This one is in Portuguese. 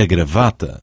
a gravata.